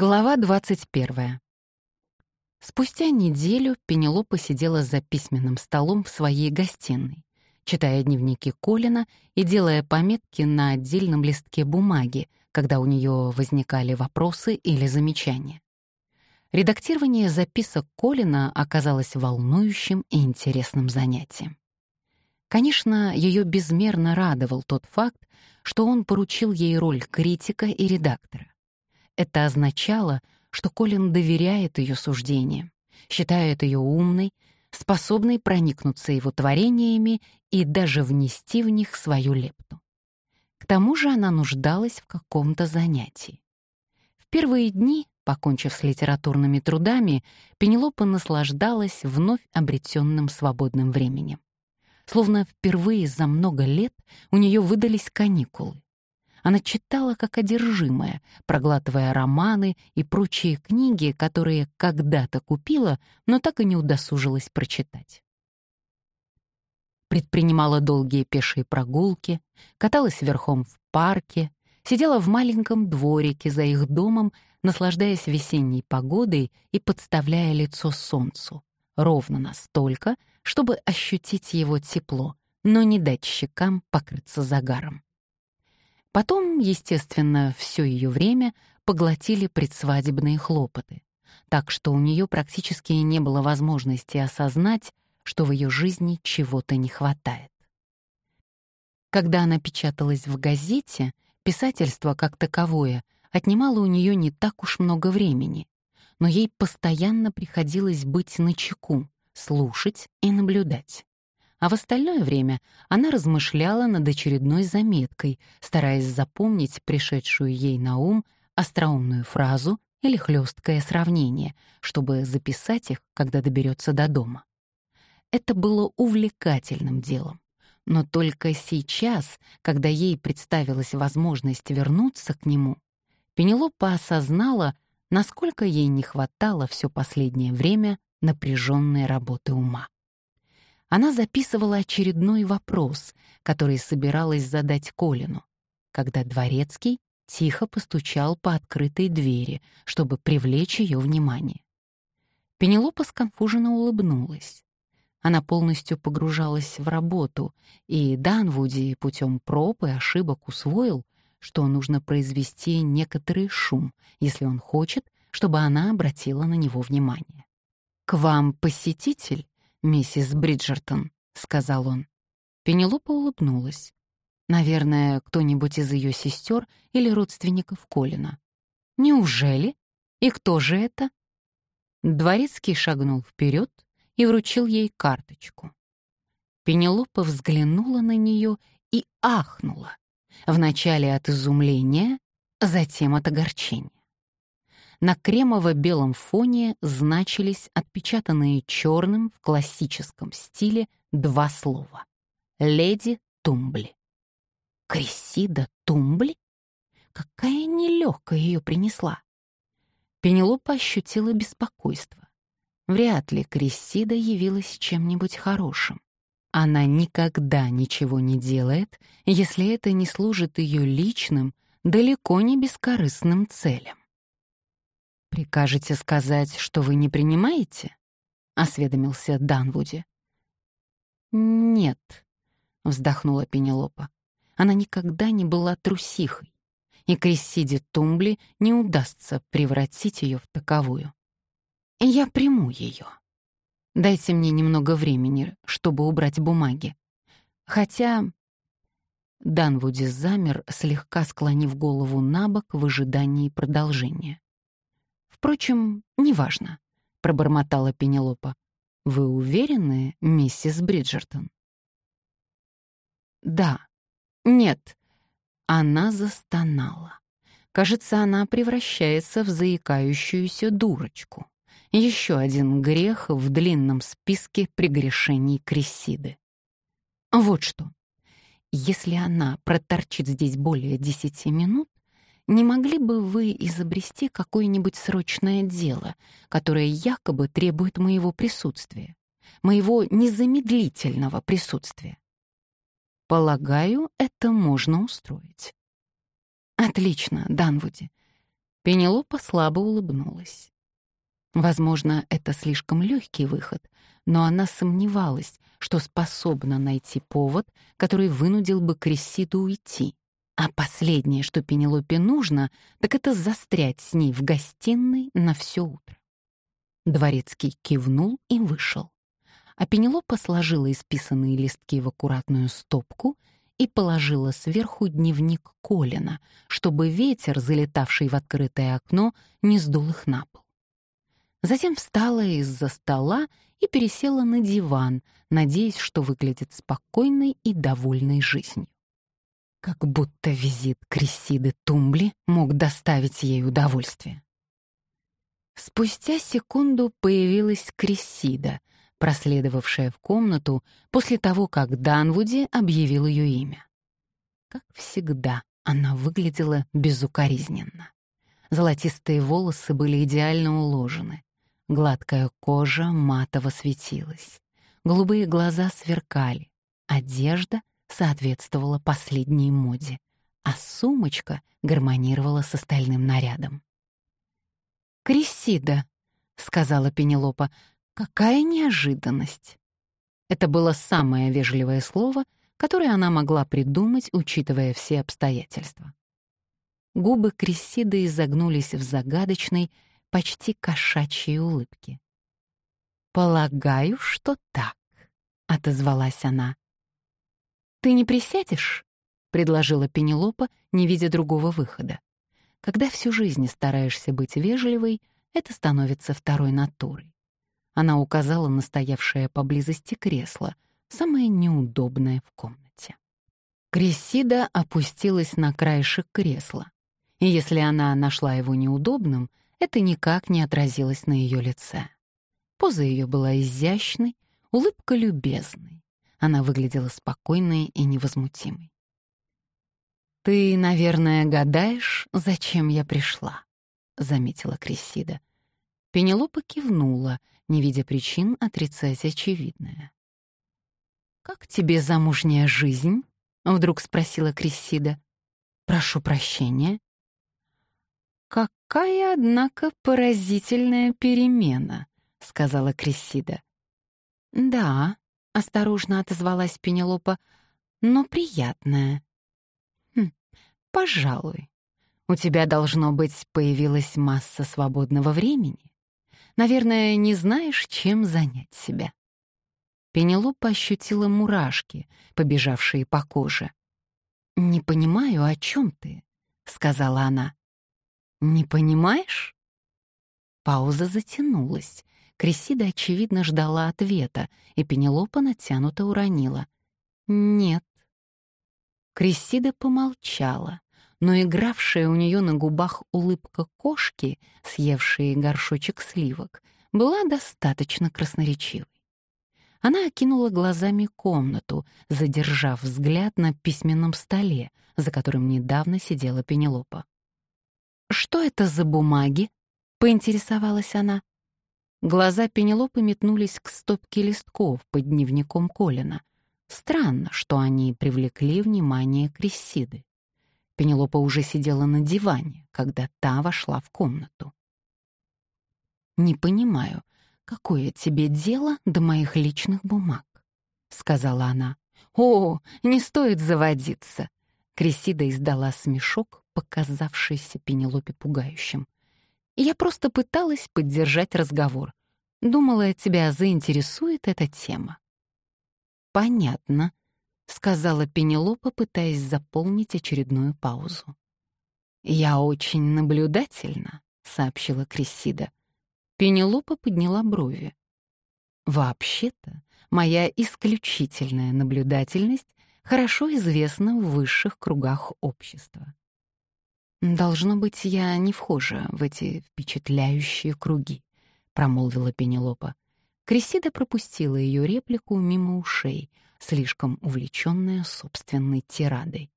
Глава 21. Спустя неделю Пенелопа сидела за письменным столом в своей гостиной, читая дневники Колина и делая пометки на отдельном листке бумаги, когда у нее возникали вопросы или замечания. Редактирование записок Колина оказалось волнующим и интересным занятием. Конечно, ее безмерно радовал тот факт, что он поручил ей роль критика и редактора. Это означало, что Колин доверяет ее суждениям, считает ее умной, способной проникнуться его творениями и даже внести в них свою лепту. К тому же она нуждалась в каком-то занятии. В первые дни, покончив с литературными трудами, Пенелопа наслаждалась вновь обретенным свободным временем. Словно впервые за много лет у нее выдались каникулы. Она читала как одержимая, проглатывая романы и прочие книги, которые когда-то купила, но так и не удосужилась прочитать. Предпринимала долгие пешие прогулки, каталась верхом в парке, сидела в маленьком дворике за их домом, наслаждаясь весенней погодой и подставляя лицо солнцу, ровно настолько, чтобы ощутить его тепло, но не дать щекам покрыться загаром. Потом, естественно, все ее время поглотили предсвадебные хлопоты, так что у нее практически не было возможности осознать, что в ее жизни чего-то не хватает. Когда она печаталась в газете, писательство как таковое отнимало у нее не так уж много времени, но ей постоянно приходилось быть начеку, слушать и наблюдать а в остальное время она размышляла над очередной заметкой, стараясь запомнить пришедшую ей на ум остроумную фразу или хлесткое сравнение, чтобы записать их, когда доберется до дома. Это было увлекательным делом. Но только сейчас, когда ей представилась возможность вернуться к нему, Пенелопа осознала, насколько ей не хватало все последнее время напряженной работы ума. Она записывала очередной вопрос, который собиралась задать Колину, когда Дворецкий тихо постучал по открытой двери, чтобы привлечь ее внимание. Пенелопа сконфуженно улыбнулась. Она полностью погружалась в работу, и Данвуди путем проб и ошибок усвоил, что нужно произвести некоторый шум, если он хочет, чтобы она обратила на него внимание. «К вам посетитель?» Миссис Бриджертон», — сказал он. Пенелопа улыбнулась. Наверное, кто-нибудь из ее сестер или родственников Колина. «Неужели? И кто же это?» Дворецкий шагнул вперед и вручил ей карточку. Пенелопа взглянула на нее и ахнула. Вначале от изумления, затем от огорчения. На кремово-белом фоне значились отпечатанные черным в классическом стиле два слова. «Леди Тумбли». Крисида Тумбли? Какая нелегкая ее принесла. Пенелопа ощутила беспокойство. Вряд ли Крисида явилась чем-нибудь хорошим. Она никогда ничего не делает, если это не служит ее личным, далеко не бескорыстным целям. «Прикажете сказать, что вы не принимаете?» — осведомился Данвуди. «Нет», — вздохнула Пенелопа. Она никогда не была трусихой, и Крессиде Тумбли не удастся превратить ее в таковую. «Я приму ее. Дайте мне немного времени, чтобы убрать бумаги. Хотя...» Данвуди замер, слегка склонив голову на бок в ожидании продолжения. Впрочем, неважно, — пробормотала Пенелопа. «Вы уверены, миссис Бриджертон?» «Да. Нет». Она застонала. Кажется, она превращается в заикающуюся дурочку. Еще один грех в длинном списке прегрешений Крисиды. Вот что. Если она проторчит здесь более десяти минут, не могли бы вы изобрести какое-нибудь срочное дело, которое якобы требует моего присутствия, моего незамедлительного присутствия? Полагаю, это можно устроить. Отлично, Данвуди. Пенелопа слабо улыбнулась. Возможно, это слишком легкий выход, но она сомневалась, что способна найти повод, который вынудил бы Крессиду уйти. А последнее, что Пенелопе нужно, так это застрять с ней в гостиной на все утро. Дворецкий кивнул и вышел. А Пенелопа сложила исписанные листки в аккуратную стопку и положила сверху дневник Колина, чтобы ветер, залетавший в открытое окно, не сдул их на пол. Затем встала из-за стола и пересела на диван, надеясь, что выглядит спокойной и довольной жизнью. Как будто визит Крессиды Тумбли мог доставить ей удовольствие. Спустя секунду появилась Крессида, проследовавшая в комнату после того, как Данвуди объявил ее имя. Как всегда, она выглядела безукоризненно. Золотистые волосы были идеально уложены. Гладкая кожа матово светилась. Голубые глаза сверкали. Одежда соответствовала последней моде, а сумочка гармонировала с остальным нарядом. «Крисида», — сказала Пенелопа, — «какая неожиданность». Это было самое вежливое слово, которое она могла придумать, учитывая все обстоятельства. Губы Крессиды изогнулись в загадочной, почти кошачьей улыбке. «Полагаю, что так», — отозвалась она. «Ты не присядешь?» — предложила Пенелопа, не видя другого выхода. Когда всю жизнь стараешься быть вежливой, это становится второй натурой. Она указала на стоявшее поблизости кресло, самое неудобное в комнате. Крессида опустилась на краешек кресла, и если она нашла его неудобным, это никак не отразилось на ее лице. Поза ее была изящной, улыбка любезной. Она выглядела спокойной и невозмутимой. «Ты, наверное, гадаешь, зачем я пришла», — заметила Крессида. Пенелопа кивнула, не видя причин отрицать очевидное. «Как тебе замужняя жизнь?» — вдруг спросила Крессида. «Прошу прощения». «Какая, однако, поразительная перемена», — сказала Крессида. «Да», — осторожно отозвалась Пенелопа, — «но приятная». Пожалуй. У тебя, должно быть, появилась масса свободного времени. Наверное, не знаешь, чем занять себя. Пенелопа ощутила мурашки, побежавшие по коже. «Не понимаю, о чем ты?» — сказала она. «Не понимаешь?» Пауза затянулась. Крисида, очевидно, ждала ответа, и Пенелопа натянуто уронила. «Нет». Крессида помолчала, но игравшая у нее на губах улыбка кошки, съевшей горшочек сливок, была достаточно красноречивой. Она окинула глазами комнату, задержав взгляд на письменном столе, за которым недавно сидела Пенелопа. «Что это за бумаги?» — поинтересовалась она. Глаза Пенелопы метнулись к стопке листков под дневником Колина, Странно, что они привлекли внимание Крессиды. Пенелопа уже сидела на диване, когда та вошла в комнату. «Не понимаю, какое тебе дело до моих личных бумаг?» — сказала она. «О, не стоит заводиться!» Кресида издала смешок, показавшийся Пенелопе пугающим. «Я просто пыталась поддержать разговор. Думала, тебя заинтересует эта тема». «Понятно», — сказала Пенелопа, пытаясь заполнить очередную паузу. «Я очень наблюдательна», — сообщила Крессида. Пенелопа подняла брови. «Вообще-то, моя исключительная наблюдательность хорошо известна в высших кругах общества. «Должно быть, я не вхожа в эти впечатляющие круги», — промолвила Пенелопа. Крисида пропустила ее реплику мимо ушей, слишком увлеченная собственной тирадой.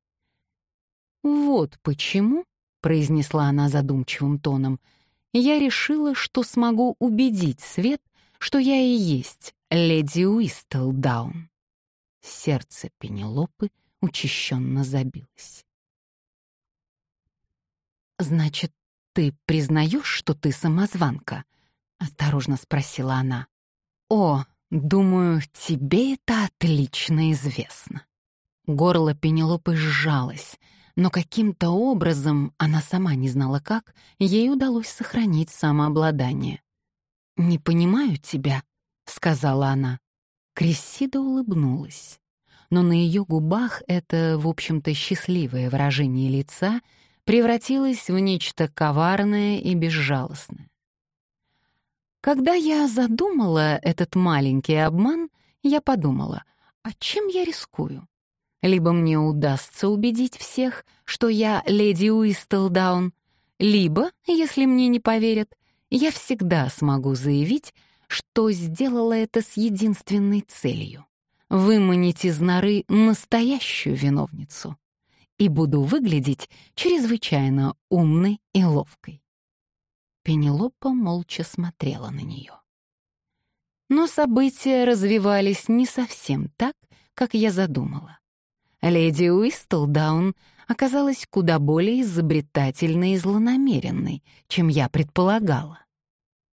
«Вот почему», — произнесла она задумчивым тоном, «я решила, что смогу убедить Свет, что я и есть леди Уистелдаун». Сердце Пенелопы учащенно забилось. «Значит, ты признаешь, что ты самозванка?» — осторожно спросила она. «О, думаю, тебе это отлично известно». Горло Пенелопы сжалось, но каким-то образом, она сама не знала как, ей удалось сохранить самообладание. «Не понимаю тебя», — сказала она. Крессида улыбнулась, но на ее губах это, в общем-то, счастливое выражение лица превратилось в нечто коварное и безжалостное. Когда я задумала этот маленький обман, я подумала, а чем я рискую? Либо мне удастся убедить всех, что я леди Уистлдаун, либо, если мне не поверят, я всегда смогу заявить, что сделала это с единственной целью — выманить из норы настоящую виновницу и буду выглядеть чрезвычайно умной и ловкой. Пенелопа молча смотрела на нее. Но события развивались не совсем так, как я задумала. Леди Уистлдаун оказалась куда более изобретательной и злонамеренной, чем я предполагала.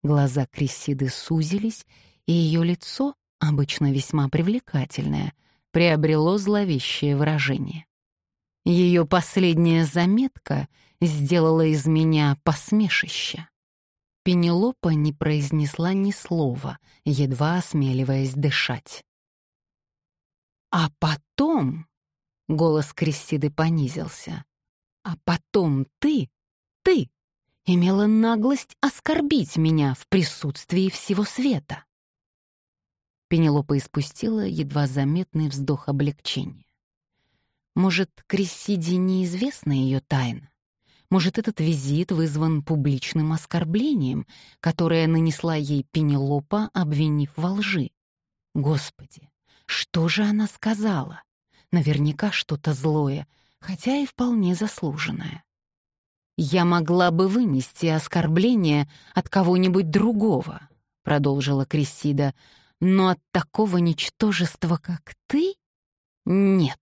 Глаза Крессиды сузились, и ее лицо, обычно весьма привлекательное, приобрело зловещее выражение. Ее последняя заметка сделала из меня посмешище. Пенелопа не произнесла ни слова, едва осмеливаясь дышать. А потом Голос Крессиды понизился. «А потом ты, ты, имела наглость оскорбить меня в присутствии всего света». Пенелопа испустила едва заметный вздох облегчения. Может, Крессиде неизвестна ее тайна? Может, этот визит вызван публичным оскорблением, которое нанесла ей Пенелопа, обвинив во лжи? Господи, что же она сказала? Наверняка что-то злое, хотя и вполне заслуженное. «Я могла бы вынести оскорбление от кого-нибудь другого», — продолжила Крисида, «но от такого ничтожества, как ты? Нет,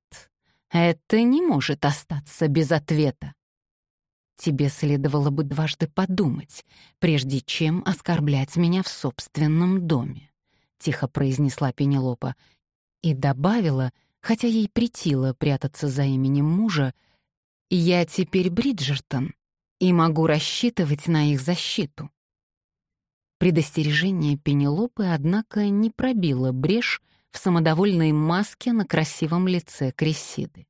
это не может остаться без ответа. Тебе следовало бы дважды подумать, прежде чем оскорблять меня в собственном доме», — тихо произнесла Пенелопа и добавила — хотя ей притило прятаться за именем мужа, «Я теперь Бриджертон и могу рассчитывать на их защиту». Предостережение Пенелопы, однако, не пробило брешь в самодовольной маске на красивом лице Крессиды.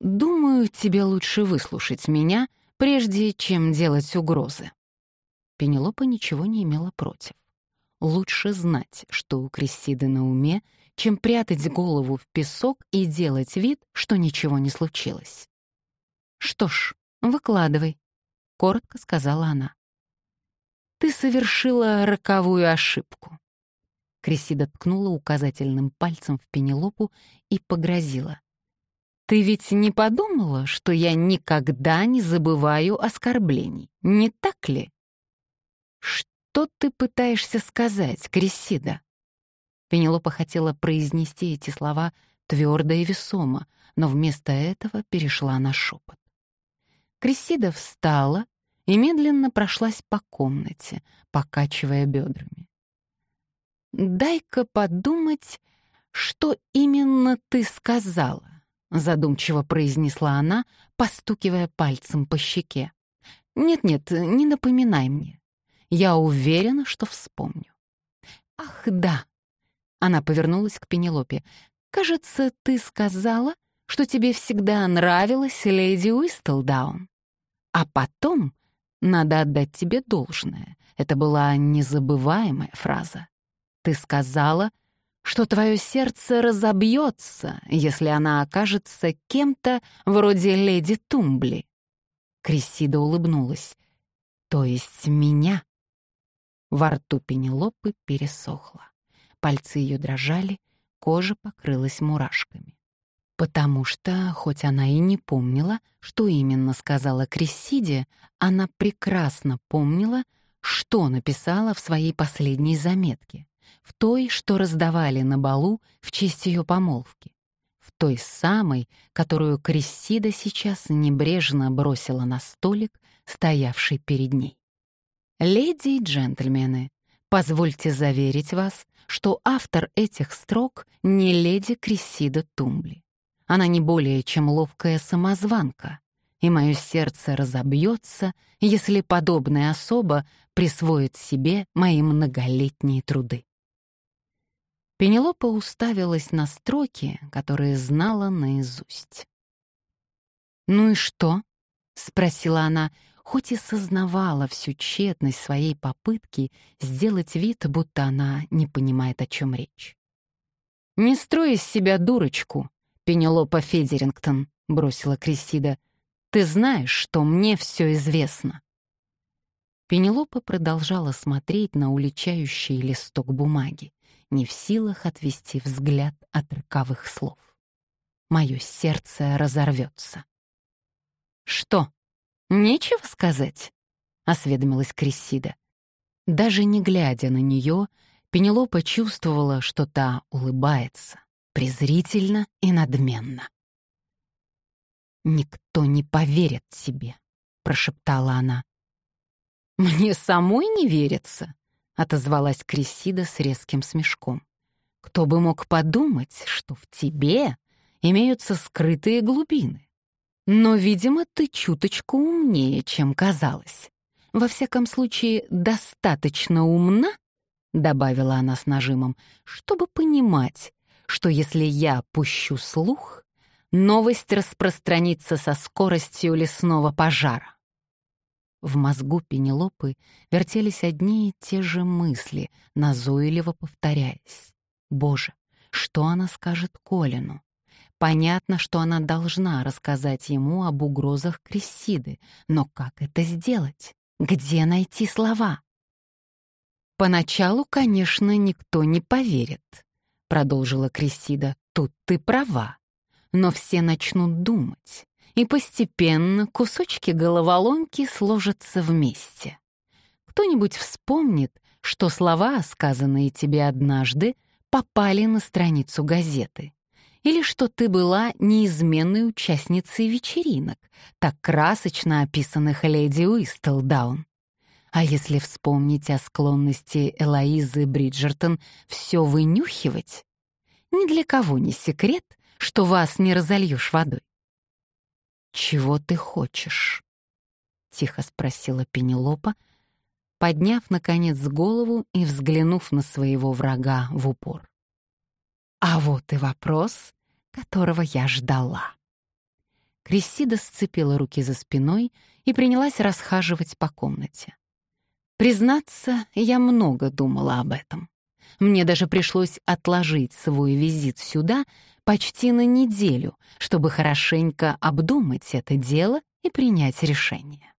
«Думаю, тебе лучше выслушать меня, прежде чем делать угрозы». Пенелопа ничего не имела против. Лучше знать, что у Крессиды на уме, чем прятать голову в песок и делать вид, что ничего не случилось. «Что ж, выкладывай», — коротко сказала она. «Ты совершила роковую ошибку». Крисида ткнула указательным пальцем в Пенелопу и погрозила. «Ты ведь не подумала, что я никогда не забываю оскорблений, не так ли?» «Что ты пытаешься сказать, Крисида?» Пенелопа хотела произнести эти слова твердо и весомо, но вместо этого перешла на шепот. Крессида встала и медленно прошлась по комнате, покачивая бедрами. «Дай-ка подумать, что именно ты сказала», — задумчиво произнесла она, постукивая пальцем по щеке. «Нет-нет, не напоминай мне. Я уверена, что вспомню». «Ах, да, она повернулась к Пенелопе. «Кажется, ты сказала, что тебе всегда нравилась леди Уистлдаун. А потом, надо отдать тебе должное, это была незабываемая фраза. Ты сказала, что твое сердце разобьется, если она окажется кем-то вроде леди Тумбли». Крессида улыбнулась. «То есть меня?» Во рту Пенелопы пересохло. Пальцы ее дрожали, кожа покрылась мурашками. Потому что, хоть она и не помнила, что именно сказала Крессиде, она прекрасно помнила, что написала в своей последней заметке, в той, что раздавали на балу в честь ее помолвки, в той самой, которую Крессида сейчас небрежно бросила на столик стоявший перед ней. «Леди и джентльмены, позвольте заверить вас, что автор этих строк не леди Крессида Тумбли. Она не более чем ловкая самозванка, и мое сердце разобьется, если подобная особа присвоит себе мои многолетние труды. Пенелопа уставилась на строки, которые знала наизусть. «Ну и что?» — спросила она, хоть и сознавала всю тщетность своей попытки сделать вид, будто она не понимает, о чем речь. «Не строй из себя дурочку», — Пенелопа Федерингтон, — бросила Крессида. Ты знаешь, что мне все известно». Пенелопа продолжала смотреть на уличающий листок бумаги, не в силах отвести взгляд от роковых слов. Мое сердце разорвется. «Что, нечего сказать?» — осведомилась Крессида. Даже не глядя на нее, Пенелопа чувствовала, что та улыбается, презрительно и надменно. «Никто не поверит тебе», — прошептала она. «Мне самой не верится», — отозвалась Крисида с резким смешком. «Кто бы мог подумать, что в тебе имеются скрытые глубины? Но, видимо, ты чуточку умнее, чем казалось. Во всяком случае, достаточно умна, — добавила она с нажимом, — чтобы понимать, что если я пущу слух, новость распространится со скоростью лесного пожара. В мозгу Пенелопы вертелись одни и те же мысли, назойливо повторяясь. «Боже, что она скажет Колину?» Понятно, что она должна рассказать ему об угрозах Крессиды, но как это сделать? Где найти слова? «Поначалу, конечно, никто не поверит», — продолжила Крессида. «Тут ты права но все начнут думать, и постепенно кусочки головоломки сложатся вместе. Кто-нибудь вспомнит, что слова, сказанные тебе однажды, попали на страницу газеты, или что ты была неизменной участницей вечеринок, так красочно описанных леди Уистелдаун. А если вспомнить о склонности Элоизы Бриджертон все вынюхивать, ни для кого не секрет, что вас не разольешь водой. «Чего ты хочешь?» — тихо спросила Пенелопа, подняв, наконец, голову и взглянув на своего врага в упор. «А вот и вопрос, которого я ждала». Крессида сцепила руки за спиной и принялась расхаживать по комнате. Признаться, я много думала об этом. Мне даже пришлось отложить свой визит сюда почти на неделю, чтобы хорошенько обдумать это дело и принять решение.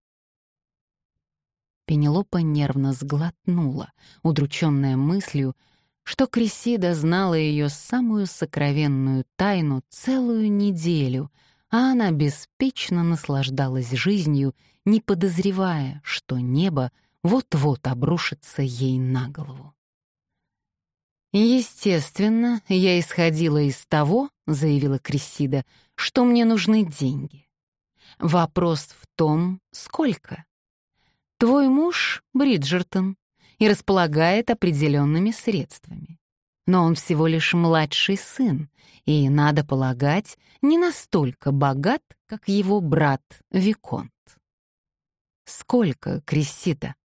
Пенелопа нервно сглотнула, удрученная мыслью, что Крисида знала ее самую сокровенную тайну целую неделю, а она беспечно наслаждалась жизнью, не подозревая, что небо вот-вот обрушится ей на голову. «Естественно, я исходила из того, — заявила Крессида, — что мне нужны деньги. Вопрос в том, сколько. Твой муж — Бриджертон и располагает определенными средствами. Но он всего лишь младший сын, и, надо полагать, не настолько богат, как его брат Виконт. «Сколько, Крессида?» —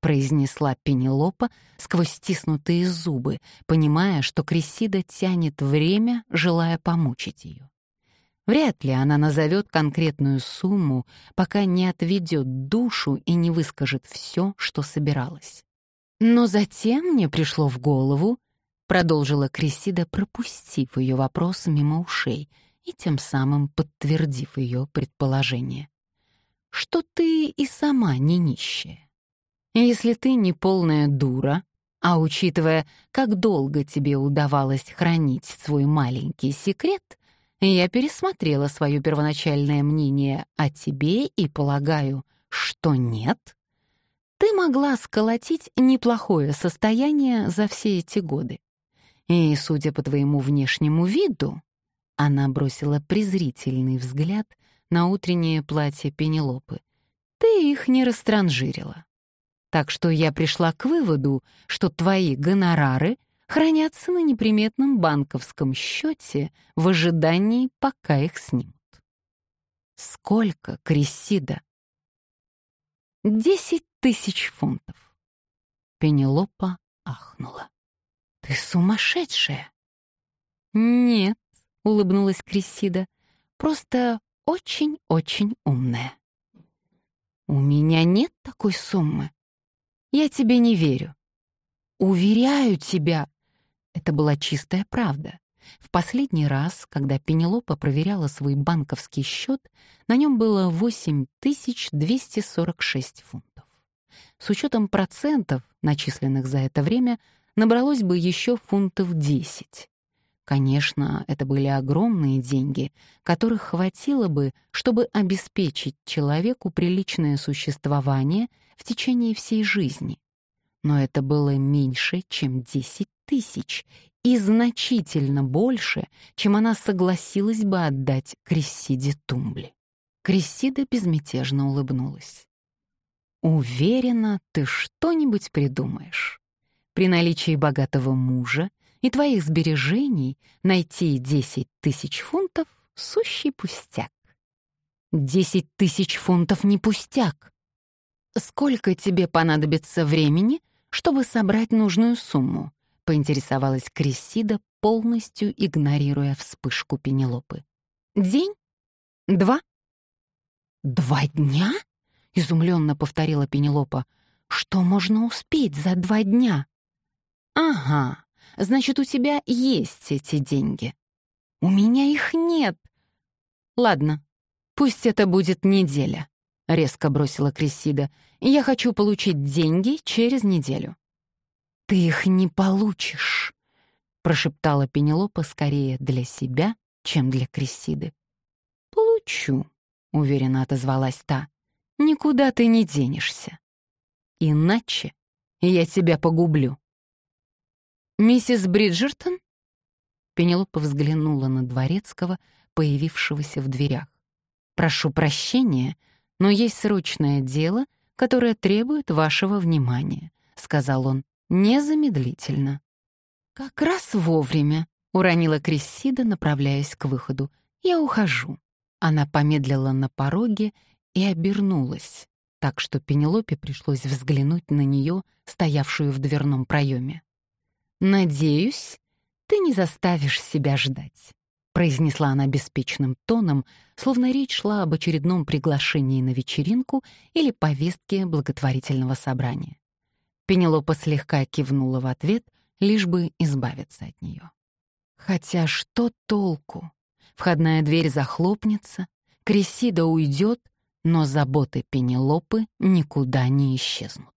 произнесла Пенелопа сквозь стиснутые зубы, понимая, что Крисида тянет время, желая помучить ее. Вряд ли она назовет конкретную сумму, пока не отведет душу и не выскажет все, что собиралась. Но затем мне пришло в голову, продолжила Крисида, пропустив ее вопрос мимо ушей и тем самым подтвердив ее предположение, что ты и сама не нищая. Если ты не полная дура, а учитывая, как долго тебе удавалось хранить свой маленький секрет, я пересмотрела свое первоначальное мнение о тебе и полагаю, что нет. Ты могла сколотить неплохое состояние за все эти годы. И, судя по твоему внешнему виду, она бросила презрительный взгляд на утреннее платье Пенелопы. ты их не растранжирила. Так что я пришла к выводу, что твои гонорары хранятся на неприметном банковском счете в ожидании, пока их снимут. Сколько, Крессида? Десять тысяч фунтов. Пенелопа ахнула. Ты сумасшедшая. Нет, улыбнулась Крессида, просто очень-очень умная. У меня нет такой суммы. Я тебе не верю. Уверяю тебя. Это была чистая правда. В последний раз, когда Пенелопа проверяла свой банковский счет, на нем было 8246 фунтов. С учетом процентов, начисленных за это время, набралось бы еще фунтов 10. Конечно, это были огромные деньги, которых хватило бы, чтобы обеспечить человеку приличное существование в течение всей жизни. Но это было меньше, чем 10 тысяч, и значительно больше, чем она согласилась бы отдать Крессиде Тумбли. Крессида безмятежно улыбнулась. «Уверена, ты что-нибудь придумаешь. При наличии богатого мужа и твоих сбережений найти 10 тысяч фунтов — сущий пустяк. Десять тысяч фунтов не пустяк. Сколько тебе понадобится времени, чтобы собрать нужную сумму? Поинтересовалась Крессида, полностью игнорируя вспышку Пенелопы. День? Два? Два дня? Изумленно повторила Пенелопа. Что можно успеть за два дня? Ага, Значит, у тебя есть эти деньги. У меня их нет. Ладно, пусть это будет неделя, — резко бросила Крессида. Я хочу получить деньги через неделю. Ты их не получишь, — прошептала Пенелопа скорее для себя, чем для Крессиды. «Получу», — уверенно отозвалась та. «Никуда ты не денешься. Иначе я тебя погублю». «Миссис Бриджертон?» Пенелопа взглянула на Дворецкого, появившегося в дверях. «Прошу прощения, но есть срочное дело, которое требует вашего внимания», — сказал он незамедлительно. «Как раз вовремя», — уронила Крессида, направляясь к выходу. «Я ухожу». Она помедлила на пороге и обернулась, так что Пенелопе пришлось взглянуть на нее, стоявшую в дверном проеме. «Надеюсь, ты не заставишь себя ждать», — произнесла она беспечным тоном, словно речь шла об очередном приглашении на вечеринку или повестке благотворительного собрания. Пенелопа слегка кивнула в ответ, лишь бы избавиться от нее. Хотя что толку? Входная дверь захлопнется, Кресида уйдет, но заботы Пенелопы никуда не исчезнут.